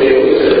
Deus é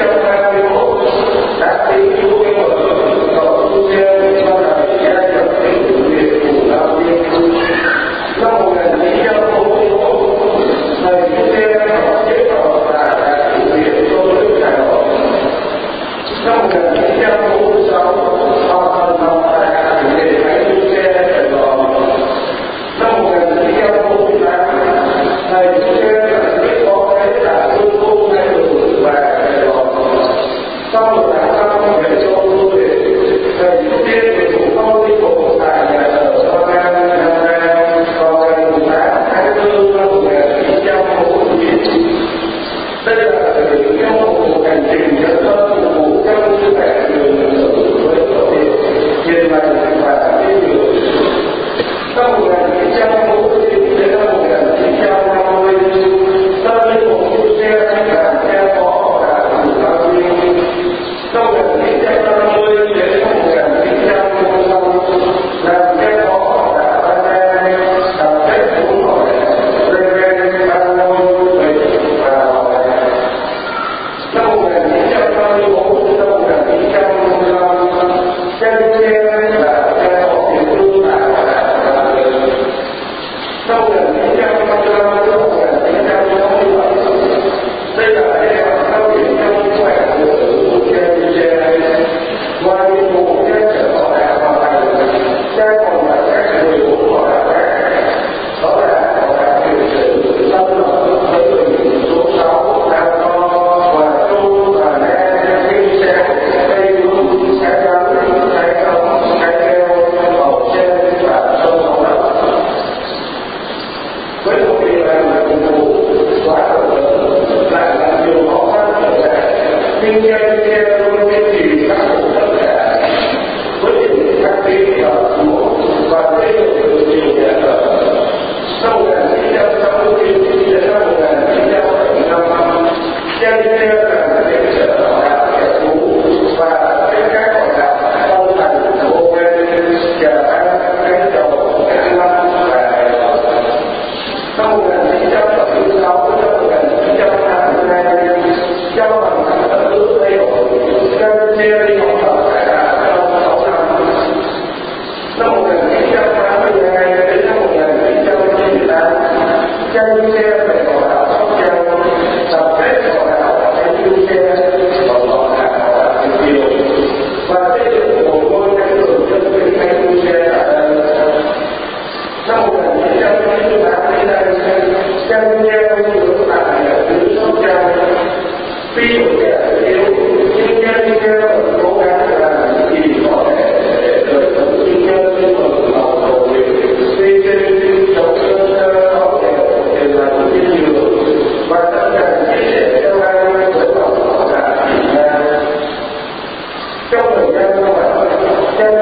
چند سے